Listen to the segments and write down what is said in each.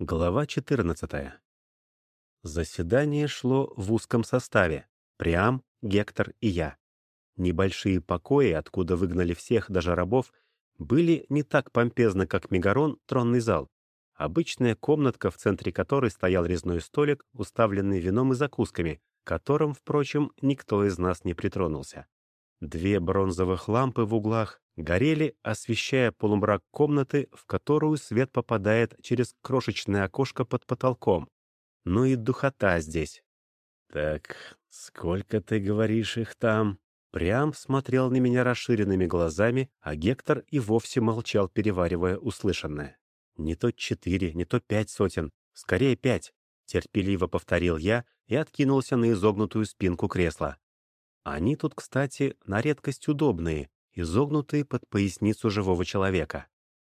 Глава 14. Заседание шло в узком составе. Приам, Гектор и я. Небольшие покои, откуда выгнали всех, даже рабов, были не так помпезны, как Мегарон, тронный зал. Обычная комнатка, в центре которой стоял резной столик, уставленный вином и закусками, которым, впрочем, никто из нас не притронулся. Две бронзовых лампы в углах, горели, освещая полумрак комнаты, в которую свет попадает через крошечное окошко под потолком. Ну и духота здесь. «Так, сколько, ты говоришь, их там?» Прям смотрел на меня расширенными глазами, а Гектор и вовсе молчал, переваривая услышанное. «Не то четыре, не то пять сотен, скорее пять», — терпеливо повторил я и откинулся на изогнутую спинку кресла. Они тут, кстати, на редкость удобные, изогнутые под поясницу живого человека.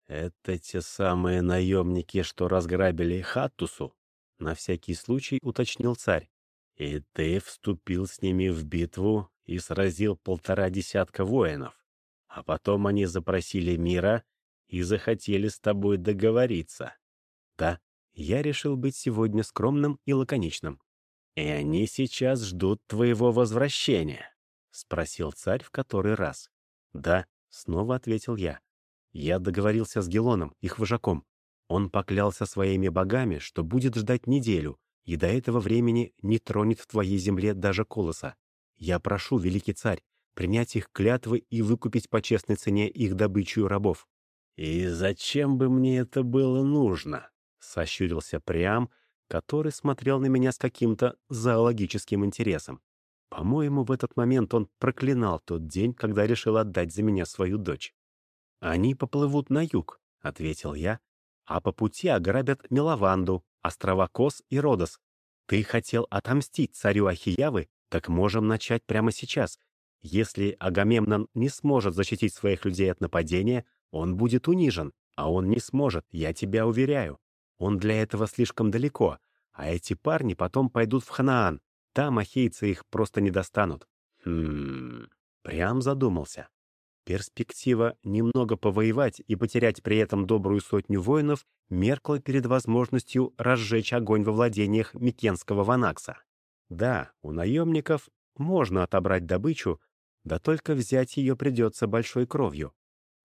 «Это те самые наемники, что разграбили Хаттусу?» — на всякий случай уточнил царь. «И ты вступил с ними в битву и сразил полтора десятка воинов, а потом они запросили мира и захотели с тобой договориться. Да, я решил быть сегодня скромным и лаконичным. И они сейчас ждут твоего возвращения», — спросил царь в который раз. «Да», — снова ответил я. «Я договорился с Гелоном, их вожаком. Он поклялся своими богами, что будет ждать неделю, и до этого времени не тронет в твоей земле даже колоса. Я прошу, великий царь, принять их клятвы и выкупить по честной цене их добычу рабов». «И зачем бы мне это было нужно?» — сощурился Приам, который смотрел на меня с каким-то зоологическим интересом. По-моему, в этот момент он проклинал тот день, когда решил отдать за меня свою дочь. «Они поплывут на юг», — ответил я, «а по пути ограбят Милованду, острова Кос и Родос. Ты хотел отомстить царю Ахиявы, так можем начать прямо сейчас. Если Агамемнон не сможет защитить своих людей от нападения, он будет унижен, а он не сможет, я тебя уверяю. Он для этого слишком далеко, а эти парни потом пойдут в Ханаан, там ахейцы их просто не достанут. Хм... Прям задумался. Перспектива немного повоевать и потерять при этом добрую сотню воинов меркла перед возможностью разжечь огонь во владениях Микенского Ванакса. Да, у наемников можно отобрать добычу, да только взять ее придется большой кровью.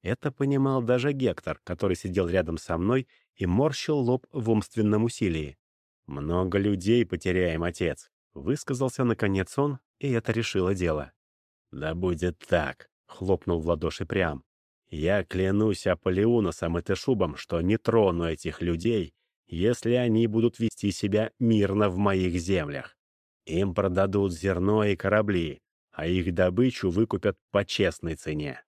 Это понимал даже Гектор, который сидел рядом со мной и морщил лоб в умственном усилии. «Много людей потеряем, отец. Высказался наконец он, и это решило дело. «Да будет так», — хлопнул в ладоши прям. «Я клянусь Аполеоносом и Тешубом, что не трону этих людей, если они будут вести себя мирно в моих землях. Им продадут зерно и корабли, а их добычу выкупят по честной цене».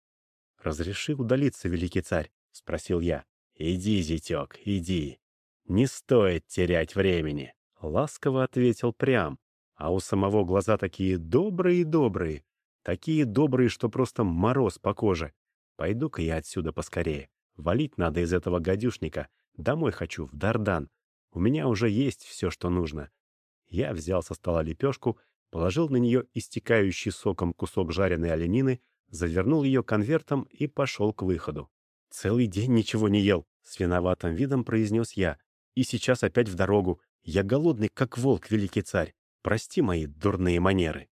«Разреши удалиться, великий царь?» — спросил я. «Иди, зятек, иди. Не стоит терять времени», — ласково ответил прям, а у самого глаза такие добрые-добрые. Такие добрые, что просто мороз по коже. Пойду-ка я отсюда поскорее. Валить надо из этого гадюшника. Домой хочу, в Дардан. У меня уже есть все, что нужно. Я взял со стола лепешку, положил на нее истекающий соком кусок жареной оленины, завернул ее конвертом и пошел к выходу. «Целый день ничего не ел», — с виноватым видом произнес я. «И сейчас опять в дорогу. Я голодный, как волк, великий царь». Прости мои дурные манеры.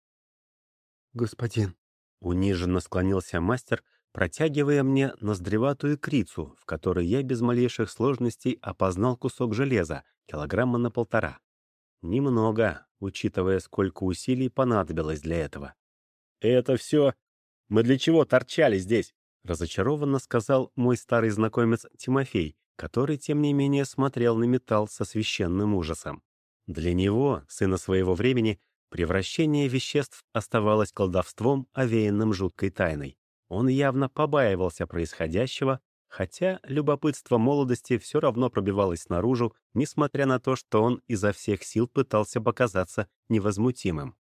Господин. Униженно склонился мастер, протягивая мне ноздреватую крицу, в которой я без малейших сложностей опознал кусок железа, килограмма на полтора. Немного, учитывая, сколько усилий понадобилось для этого. «Это все? Мы для чего торчали здесь?» — разочарованно сказал мой старый знакомец Тимофей, который, тем не менее, смотрел на металл со священным ужасом. Для него, сына своего времени, превращение веществ оставалось колдовством, овеянным жуткой тайной. Он явно побаивался происходящего, хотя любопытство молодости все равно пробивалось наружу, несмотря на то, что он изо всех сил пытался показаться невозмутимым.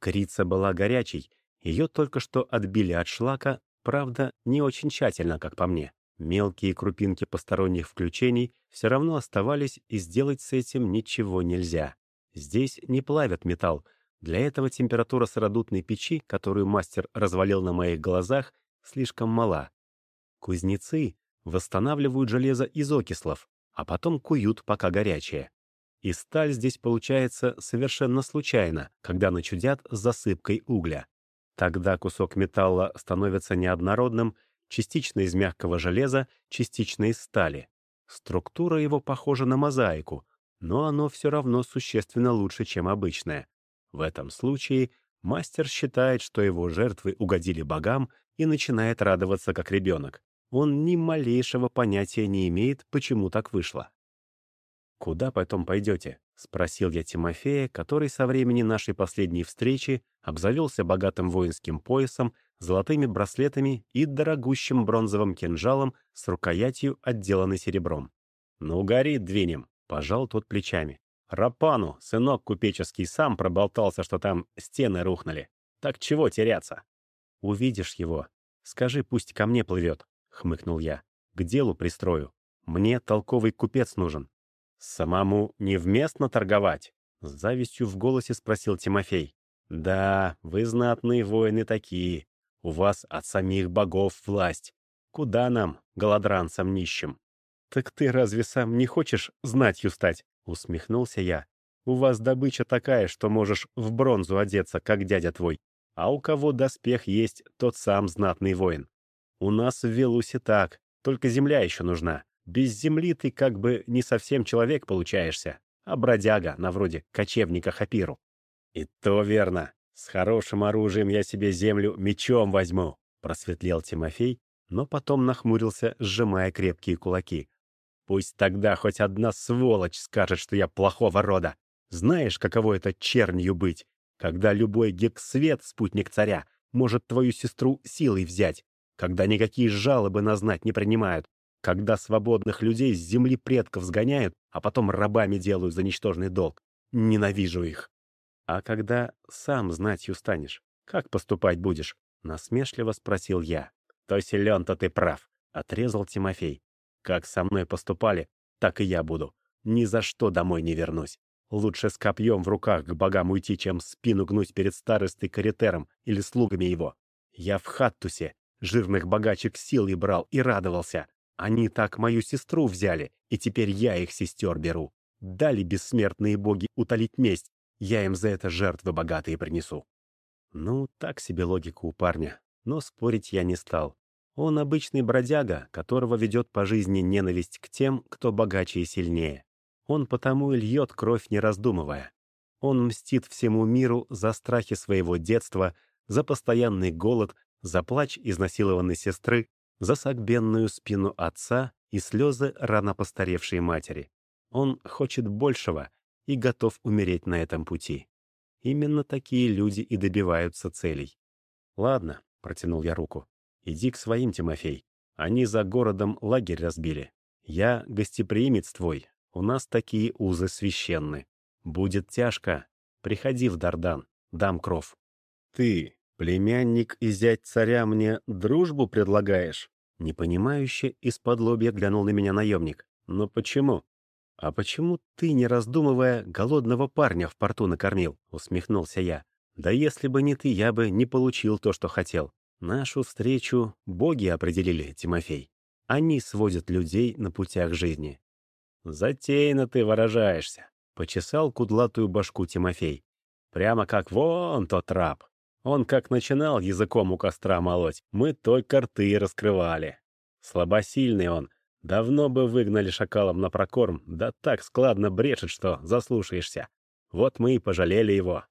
Крица была горячей, ее только что отбили от шлака, правда, не очень тщательно, как по мне. Мелкие крупинки посторонних включений все равно оставались, и сделать с этим ничего нельзя. Здесь не плавят металл. Для этого температура сыродутной печи, которую мастер развалил на моих глазах, слишком мала. Кузнецы восстанавливают железо из окислов, а потом куют, пока горячее. И сталь здесь получается совершенно случайно, когда начудят с засыпкой угля. Тогда кусок металла становится неоднородным, частично из мягкого железа, частично из стали. Структура его похожа на мозаику, но оно все равно существенно лучше, чем обычное. В этом случае мастер считает, что его жертвы угодили богам и начинает радоваться как ребенок. Он ни малейшего понятия не имеет, почему так вышло. «Куда потом пойдете?» — спросил я Тимофея, который со времени нашей последней встречи обзавелся богатым воинским поясом, золотыми браслетами и дорогущим бронзовым кинжалом с рукоятью, отделанной серебром. «Ну, горит, двинем!» — пожал тот плечами. «Рапану, сынок купеческий, сам проболтался, что там стены рухнули. Так чего теряться?» «Увидишь его. Скажи, пусть ко мне плывет», — хмыкнул я. «К делу пристрою. Мне толковый купец нужен». «Самому невместно торговать?» — с завистью в голосе спросил Тимофей. «Да, вы знатные воины такие. У вас от самих богов власть. Куда нам, голодранцам нищим?» «Так ты разве сам не хочешь знатью стать?» — усмехнулся я. «У вас добыча такая, что можешь в бронзу одеться, как дядя твой. А у кого доспех есть, тот сам знатный воин. У нас в Велусе так, только земля еще нужна. Без земли ты как бы не совсем человек получаешься, а бродяга, на вроде кочевника Хапиру. И то верно. С хорошим оружием я себе землю мечом возьму, просветлел Тимофей, но потом нахмурился, сжимая крепкие кулаки. Пусть тогда хоть одна сволочь скажет, что я плохого рода. Знаешь, каково это чернью быть, когда любой гексвет, спутник царя, может твою сестру силой взять, когда никакие жалобы на знать не принимают, когда свободных людей с земли предков сгоняют, а потом рабами делают за ничтожный долг. Ненавижу их. А когда сам знатью станешь, как поступать будешь? Насмешливо спросил я. То силен, то ты прав, отрезал Тимофей. Как со мной поступали, так и я буду. Ни за что домой не вернусь. Лучше с копьем в руках к богам уйти, чем спину гнуть перед старостой каретером или слугами его. Я в Хаттусе жирных богачек силой брал и радовался. Они так мою сестру взяли, и теперь я их сестер беру. Дали бессмертные боги утолить месть, я им за это жертвы богатые принесу. Ну, так себе логика у парня, но спорить я не стал. Он обычный бродяга, которого ведет по жизни ненависть к тем, кто богаче и сильнее. Он потому и льет кровь, не раздумывая. Он мстит всему миру за страхи своего детства, за постоянный голод, за плач изнасилованной сестры, за согбенную спину отца и слезы рано постаревшей матери. Он хочет большего и готов умереть на этом пути. Именно такие люди и добиваются целей. «Ладно», — протянул я руку, — «иди к своим, Тимофей. Они за городом лагерь разбили. Я гостеприимец твой, у нас такие узы священны. Будет тяжко. Приходи в Дардан, дам кров». «Ты, «Племянник и зять царя мне дружбу предлагаешь?» Непонимающе из-под лобья глянул на меня наемник. «Но почему?» «А почему ты, не раздумывая, голодного парня в порту накормил?» — усмехнулся я. «Да если бы не ты, я бы не получил то, что хотел. Нашу встречу боги определили, Тимофей. Они сводят людей на путях жизни». «Затейно ты выражаешься», — почесал кудлатую башку Тимофей. «Прямо как вон тот раб, он как начинал языком у костра молоть, мы только рты раскрывали. Слабосильный он. Давно бы выгнали шакалом на прокорм, да так складно брешет, что заслушаешься. Вот мы и пожалели его.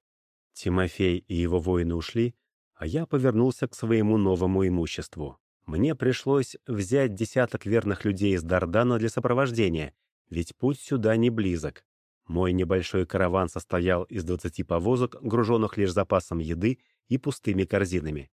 Тимофей и его воины ушли, а я повернулся к своему новому имуществу. Мне пришлось взять десяток верных людей из Дардана для сопровождения, ведь путь сюда не близок. Мой небольшой караван состоял из 20 повозок, груженных лишь запасом еды и пустыми корзинами.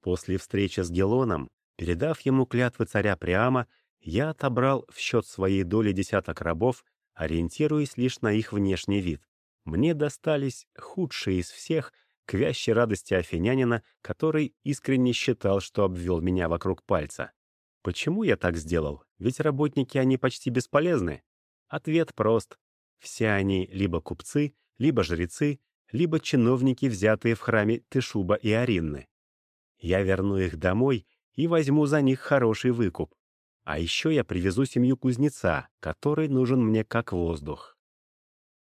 После встречи с Гелоном, передав ему клятвы царя Приама, я отобрал в счет своей доли десяток рабов, ориентируясь лишь на их внешний вид. Мне достались худшие из всех, к вящей радости афинянина, который искренне считал, что обвел меня вокруг пальца. Почему я так сделал? Ведь работники они почти бесполезны. Ответ прост. Все они либо купцы, либо жрецы, либо чиновники, взятые в храме Тышуба и Аринны. Я верну их домой и возьму за них хороший выкуп. А еще я привезу семью кузнеца, который нужен мне как воздух.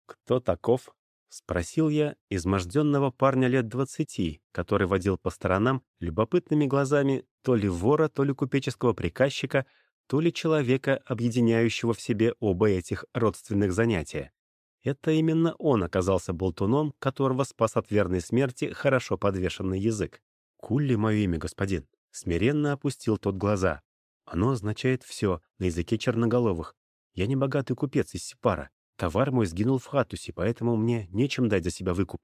Кто таков? Спросил я изможденного парня лет двадцати, который водил по сторонам любопытными глазами то ли вора, то ли купеческого приказчика, то ли человека, объединяющего в себе оба этих родственных занятия. Это именно он оказался болтуном, которого спас от верной смерти хорошо подвешенный язык. «Кулли мое имя, господин», — смиренно опустил тот глаза. «Оно означает все на языке черноголовых. Я не богатый купец из Сипара. Товар мой сгинул в Хатусе, поэтому мне нечем дать за себя выкуп».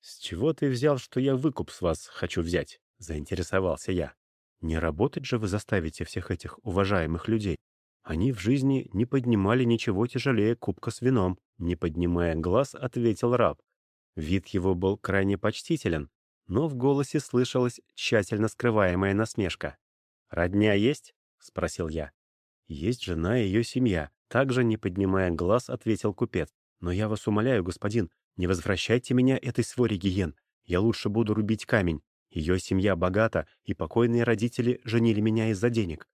«С чего ты взял, что я выкуп с вас хочу взять?» — заинтересовался я. «Не работать же вы заставите всех этих уважаемых людей. Они в жизни не поднимали ничего тяжелее кубка с вином», — не поднимая глаз, ответил раб. Вид его был крайне почтителен, но в голосе слышалась тщательно скрываемая насмешка. «Родня есть?» — спросил я. «Есть жена и ее семья», — также, не поднимая глаз, ответил купец. «Но я вас умоляю, господин, не возвращайте меня этой своре гиен. Я лучше буду рубить камень. Ее семья богата, и покойные родители женили меня из-за денег.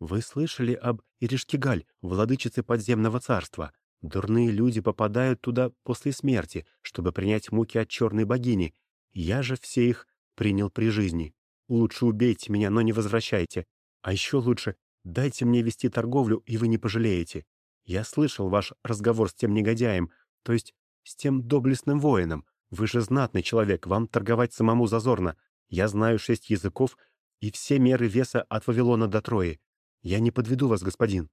Вы слышали об Иришкигаль, владычице подземного царства? Дурные люди попадают туда после смерти, чтобы принять муки от черной богини. Я же все их принял при жизни. Лучше убейте меня, но не возвращайте. А еще лучше Дайте мне вести торговлю, и вы не пожалеете. Я слышал ваш разговор с тем негодяем, то есть с тем доблестным воином. Вы же знатный человек, вам торговать самому зазорно. Я знаю шесть языков и все меры веса от Вавилона до Трои. Я не подведу вас, господин».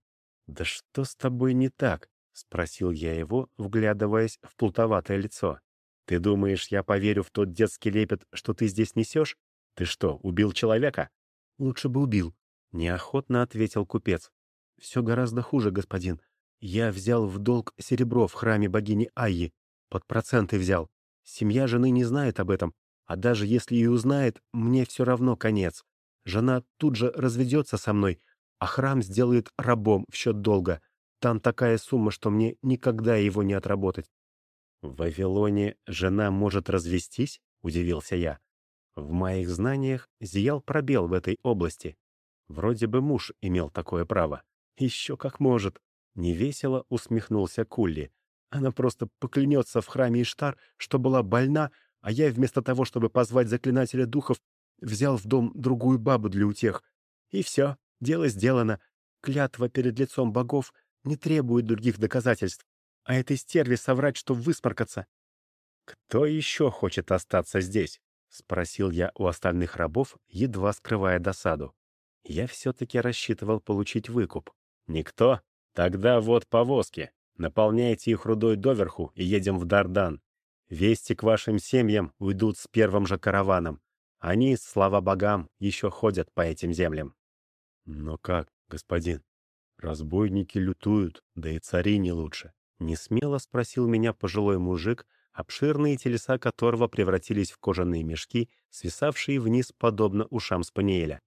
«Да что с тобой не так?» — спросил я его, вглядываясь в плутоватое лицо. «Ты думаешь, я поверю в тот детский лепет, что ты здесь несешь? Ты что, убил человека?» «Лучше бы убил», Неохотно ответил купец. «Все гораздо хуже, господин. Я взял в долг серебро в храме богини Айи. Под проценты взял. Семья жены не знает об этом, а даже если и узнает, мне все равно конец. Жена тут же разведется со мной, а храм сделает рабом в счет долга. Там такая сумма, что мне никогда его не отработать. «В Вавилоне жена может развестись?» — удивился я. В моих знаниях зиял пробел в этой области. Вроде бы муж имел такое право. Еще как может. Невесело усмехнулся Кулли. Она просто поклянется в храме Иштар, что была больна, а я вместо того, чтобы позвать заклинателя духов, взял в дом другую бабу для утех. И все, дело сделано. Клятва перед лицом богов не требует других доказательств. А этой стерве соврать, что высморкаться. «Кто еще хочет остаться здесь?» — спросил я у остальных рабов, едва скрывая досаду. Я все-таки рассчитывал получить выкуп. Никто? Тогда вот повозки. Наполняйте их рудой доверху и едем в Дардан. Вести к вашим семьям уйдут с первым же караваном. Они, слава богам, еще ходят по этим землям. Но как, господин? Разбойники лютуют, да и цари не лучше. Несмело спросил меня пожилой мужик, обширные телеса которого превратились в кожаные мешки, свисавшие вниз подобно ушам спаниеля.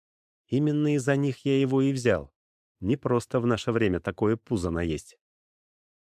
Именно из-за них я его и взял. Не просто в наше время такое пузо наесть.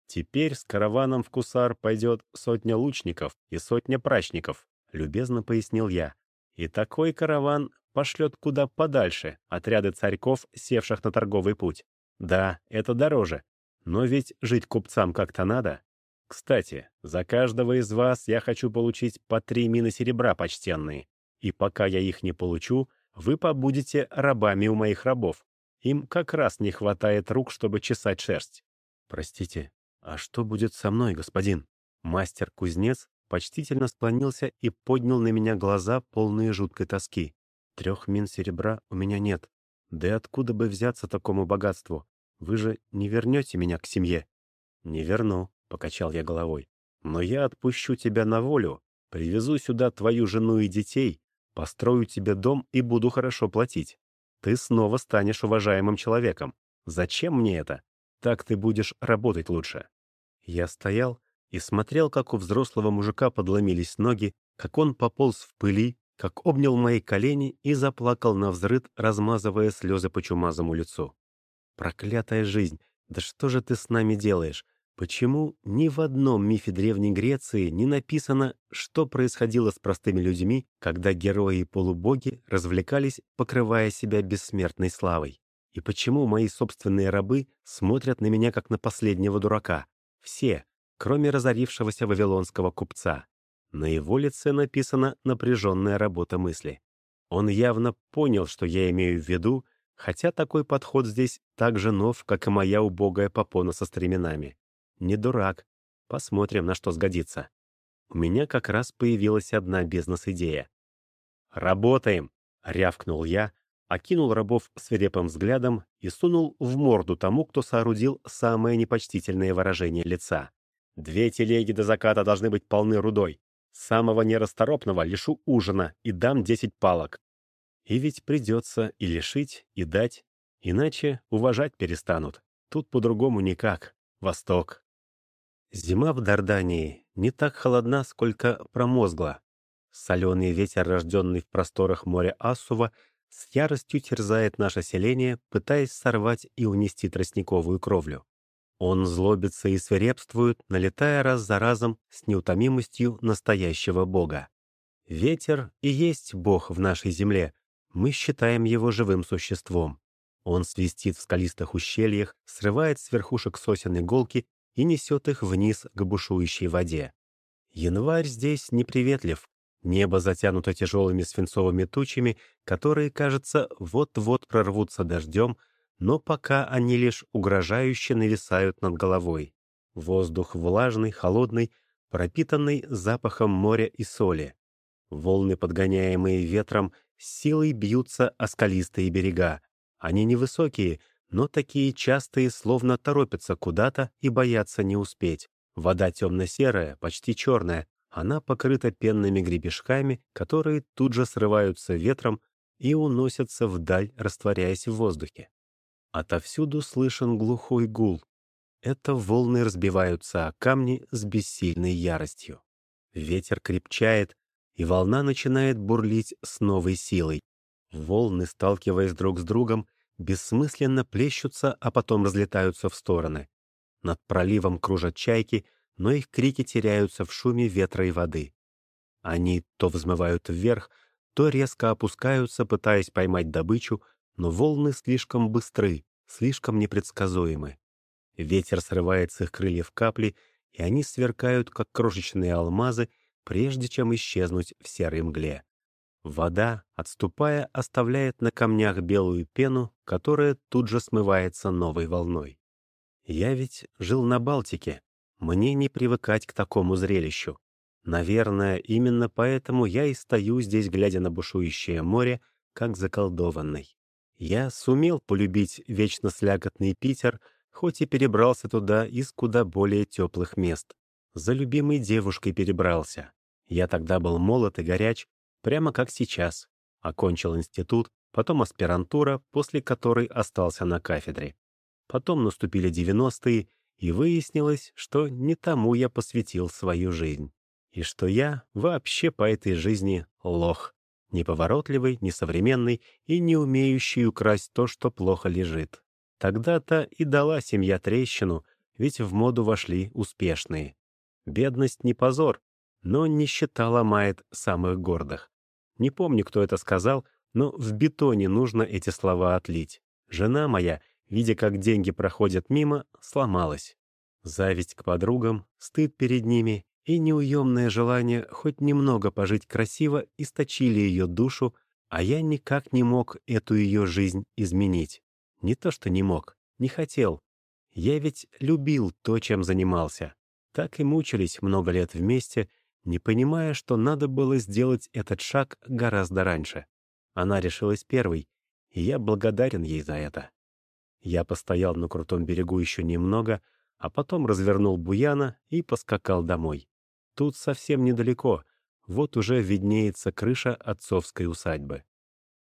Теперь с караваном в Кусар пойдет сотня лучников и сотня прачников, любезно пояснил я. И такой караван пошлет куда подальше отряды царьков, севших на торговый путь. Да, это дороже, но ведь жить купцам как-то надо. Кстати, за каждого из вас я хочу получить по три мины серебра почтенные. И пока я их не получу, вы побудете рабами у моих рабов. Им как раз не хватает рук, чтобы чесать шерсть. Простите, а что будет со мной, господин? Мастер-кузнец почтительно склонился и поднял на меня глаза, полные жуткой тоски. Трех мин серебра у меня нет. Да и откуда бы взяться такому богатству? Вы же не вернете меня к семье? Не верну, покачал я головой. Но я отпущу тебя на волю, привезу сюда твою жену и детей, Построю тебе дом и буду хорошо платить. Ты снова станешь уважаемым человеком. Зачем мне это? Так ты будешь работать лучше». Я стоял и смотрел, как у взрослого мужика подломились ноги, как он пополз в пыли, как обнял мои колени и заплакал на взрыд, размазывая слезы по чумазому лицу. «Проклятая жизнь! Да что же ты с нами делаешь? Почему ни в одном мифе Древней Греции не написано, что происходило с простыми людьми, когда герои и полубоги развлекались, покрывая себя бессмертной славой? И почему мои собственные рабы смотрят на меня как на последнего дурака? Все, кроме разорившегося вавилонского купца. На его лице написана напряженная работа мысли. Он явно понял, что я имею в виду, хотя такой подход здесь так же нов, как и моя убогая попона со стременами. Не дурак. Посмотрим, на что сгодится. У меня как раз появилась одна бизнес-идея. «Работаем!» — рявкнул я, окинул рабов свирепым взглядом и сунул в морду тому, кто соорудил самое непочтительное выражение лица. «Две телеги до заката должны быть полны рудой. Самого нерасторопного лишу ужина и дам десять палок. И ведь придется и лишить, и дать, иначе уважать перестанут. Тут по-другому никак. Восток. Зима в Дардании не так холодна, сколько промозгла. Соленый ветер, рожденный в просторах моря Ассува, с яростью терзает наше селение, пытаясь сорвать и унести тростниковую кровлю. Он злобится и свирепствует, налетая раз за разом с неутомимостью настоящего бога. Ветер и есть бог в нашей земле. Мы считаем его живым существом. Он свистит в скалистых ущельях, срывает с верхушек сосен иголки и несет их вниз к бушующей воде. Январь здесь неприветлив. Небо затянуто тяжелыми свинцовыми тучами, которые, кажется, вот-вот прорвутся дождем — но пока они лишь угрожающе нависают над головой. Воздух влажный, холодный, пропитанный запахом моря и соли. Волны, подгоняемые ветром, силой бьются о скалистые берега. Они невысокие, но такие частые, словно торопятся куда-то и боятся не успеть. Вода темно-серая, почти черная. Она покрыта пенными гребешками, которые тут же срываются ветром и уносятся вдаль, растворяясь в воздухе. Отовсюду слышен глухой гул. Это волны разбиваются о камни с бессильной яростью. Ветер крепчает, и волна начинает бурлить с новой силой. Волны, сталкиваясь друг с другом, бессмысленно плещутся, а потом разлетаются в стороны. Над проливом кружат чайки, но их крики теряются в шуме ветра и воды. Они то взмывают вверх, то резко опускаются, пытаясь поймать добычу, но волны слишком быстры, слишком непредсказуемы. Ветер срывает с их крыльев капли, и они сверкают, как крошечные алмазы, прежде чем исчезнуть в серой мгле. Вода, отступая, оставляет на камнях белую пену, которая тут же смывается новой волной. Я ведь жил на Балтике. Мне не привыкать к такому зрелищу. Наверное, именно поэтому я и стою здесь, глядя на бушующее море, как заколдованный. Я сумел полюбить вечно слякотный Питер, хоть и перебрался туда из куда более теплых мест. За любимой девушкой перебрался. Я тогда был молод и горяч, прямо как сейчас. Окончил институт, потом аспирантура, после которой остался на кафедре. Потом наступили девяностые, и выяснилось, что не тому я посвятил свою жизнь. И что я вообще по этой жизни лох неповоротливый, несовременный и не умеющий украсть то, что плохо лежит. Тогда-то и дала семья трещину, ведь в моду вошли успешные. Бедность не позор, но нищета ломает самых гордых. Не помню, кто это сказал, но в бетоне нужно эти слова отлить. Жена моя, видя, как деньги проходят мимо, сломалась. Зависть к подругам, стыд перед ними и неуемное желание хоть немного пожить красиво источили ее душу, а я никак не мог эту ее жизнь изменить. Не то что не мог, не хотел. Я ведь любил то, чем занимался. Так и мучились много лет вместе, не понимая, что надо было сделать этот шаг гораздо раньше. Она решилась первой, и я благодарен ей за это. Я постоял на крутом берегу еще немного, а потом развернул Буяна и поскакал домой. Тут совсем недалеко, вот уже виднеется крыша отцовской усадьбы.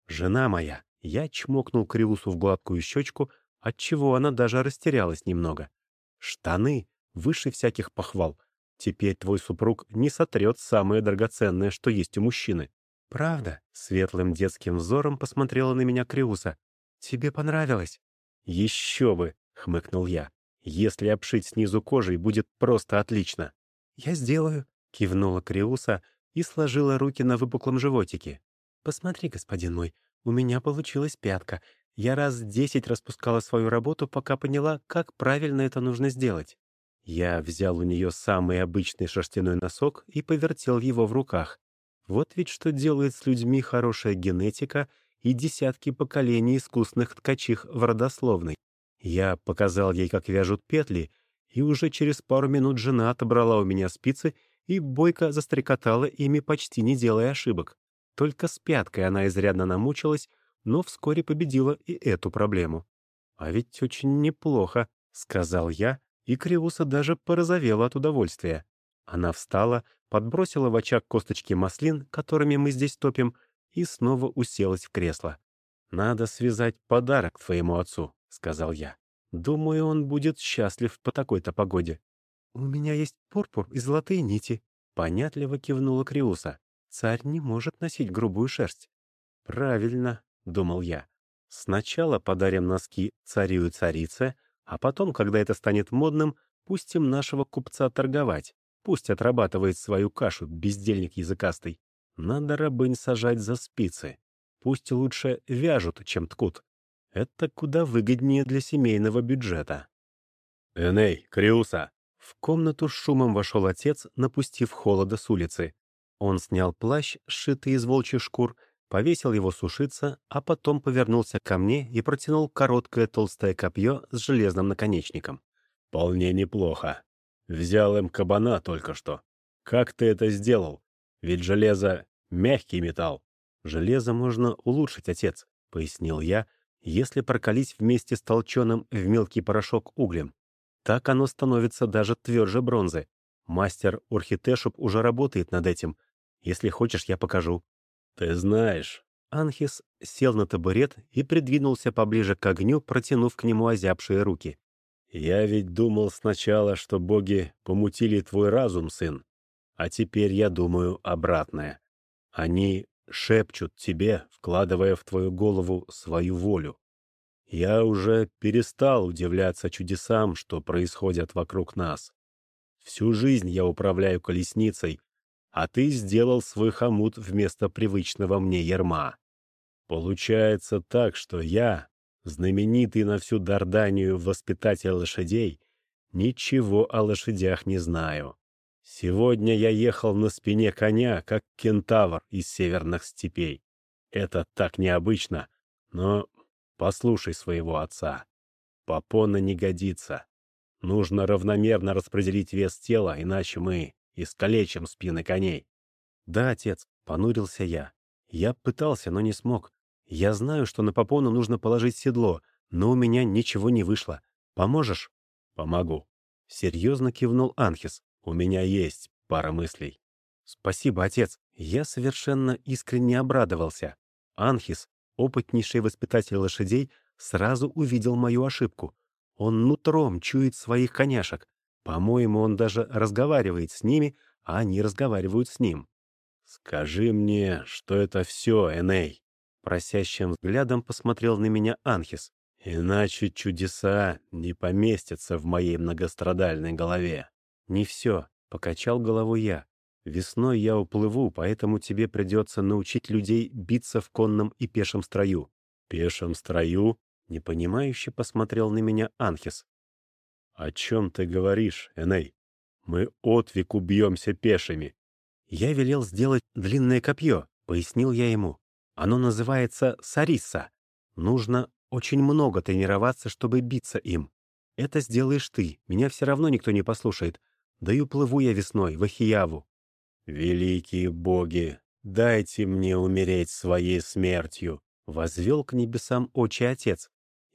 «Жена моя!» Я чмокнул Кривусу в гладкую щечку, отчего она даже растерялась немного. «Штаны! Выше всяких похвал! Теперь твой супруг не сотрет самое драгоценное, что есть у мужчины». «Правда?» — светлым детским взором посмотрела на меня Криуса. «Тебе понравилось?» «Еще бы!» — хмыкнул я. «Если обшить снизу кожей, будет просто отлично». «Я сделаю», — кивнула Криуса и сложила руки на выпуклом животике. «Посмотри, господин мой, у меня получилась пятка. Я раз десять распускала свою работу, пока поняла, как правильно это нужно сделать. Я взял у нее самый обычный шерстяной носок и повертел его в руках. Вот ведь что делает с людьми хорошая генетика и десятки поколений искусных ткачих в родословной. Я показал ей, как вяжут петли, и уже через пару минут жена отобрала у меня спицы и бойко застрекотала ими, почти не делая ошибок. Только с пяткой она изрядно намучилась, но вскоре победила и эту проблему. «А ведь очень неплохо», — сказал я, и Криуса даже порозовела от удовольствия. Она встала, подбросила в очаг косточки маслин, которыми мы здесь топим, и снова уселась в кресло. «Надо связать подарок твоему отцу», — сказал я. «Думаю, он будет счастлив по такой-то погоде». «У меня есть пурпур и золотые нити», — понятливо кивнула Криуса. «Царь не может носить грубую шерсть». «Правильно», — думал я. «Сначала подарим носки царю и царице, а потом, когда это станет модным, пустим нашего купца торговать. Пусть отрабатывает свою кашу, бездельник языкастый. Надо рабынь сажать за спицы. Пусть лучше вяжут, чем ткут. Это куда выгоднее для семейного бюджета. «Эней, Криуса!» В комнату с шумом вошел отец, напустив холода с улицы. Он снял плащ, сшитый из волчьих шкур, повесил его сушиться, а потом повернулся ко мне и протянул короткое толстое копье с железным наконечником. «Вполне неплохо. Взял им кабана только что. Как ты это сделал? Ведь железо — мягкий металл. Железо можно улучшить, отец, — пояснил я, если прокалить вместе с толченым в мелкий порошок углем. Так оно становится даже тверже бронзы. Мастер Урхитешуп уже работает над этим. Если хочешь, я покажу. Ты знаешь. Анхис сел на табурет и придвинулся поближе к огню, протянув к нему озябшие руки. «Я ведь думал сначала, что боги помутили твой разум, сын, а теперь я думаю обратное. Они шепчут тебе, вкладывая в твою голову свою волю. Я уже перестал удивляться чудесам, что происходят вокруг нас. Всю жизнь я управляю колесницей, а ты сделал свой хомут вместо привычного мне ерма. Получается так, что я, знаменитый на всю Дарданию воспитатель лошадей, ничего о лошадях не знаю. Сегодня я ехал на спине коня, как кентавр из северных степей. Это так необычно, но послушай своего отца. Попона не годится. Нужно равномерно распределить вес тела, иначе мы искалечим спины коней. Да, отец, понурился я. Я пытался, но не смог. Я знаю, что на попону нужно положить седло, но у меня ничего не вышло. Поможешь? Помогу. Серьезно кивнул Анхис. У меня есть пара мыслей. Спасибо, отец. Я совершенно искренне обрадовался. Анхис, опытнейший воспитатель лошадей, сразу увидел мою ошибку. Он нутром чует своих коняшек. По-моему, он даже разговаривает с ними, а они разговаривают с ним. «Скажи мне, что это все, Эней?» Просящим взглядом посмотрел на меня Анхис. «Иначе чудеса не поместятся в моей многострадальной голове». «Не все», — покачал головой я. «Весной я уплыву, поэтому тебе придется научить людей биться в конном и пешем строю». «Пешем строю?» — непонимающе посмотрел на меня Анхис. «О чем ты говоришь, Эней? Мы отвек убьемся пешими». «Я велел сделать длинное копье», — пояснил я ему. Оно называется Сариса. Нужно очень много тренироваться, чтобы биться им. Это сделаешь ты, меня все равно никто не послушает. Да и уплыву я весной в Ахияву. «Великие боги, дайте мне умереть своей смертью!» — возвел к небесам очи отец.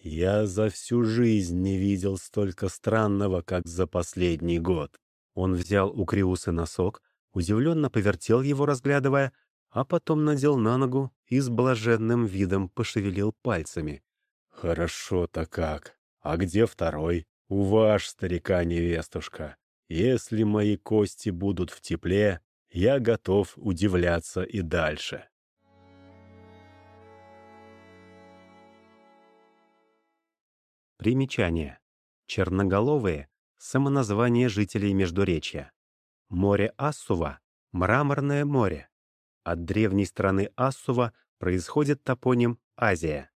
«Я за всю жизнь не видел столько странного, как за последний год». Он взял у Криуса носок, удивленно повертел его, разглядывая, а потом надел на ногу и с блаженным видом пошевелил пальцами. «Хорошо-то как. А где второй? У ваш старика-невестушка. Если мои кости будут в тепле, я готов удивляться и дальше». Примечание. Черноголовые — самоназвание жителей Междуречья. Море Ассува — мраморное море. От древней страны Ассува происходит топоним Азия.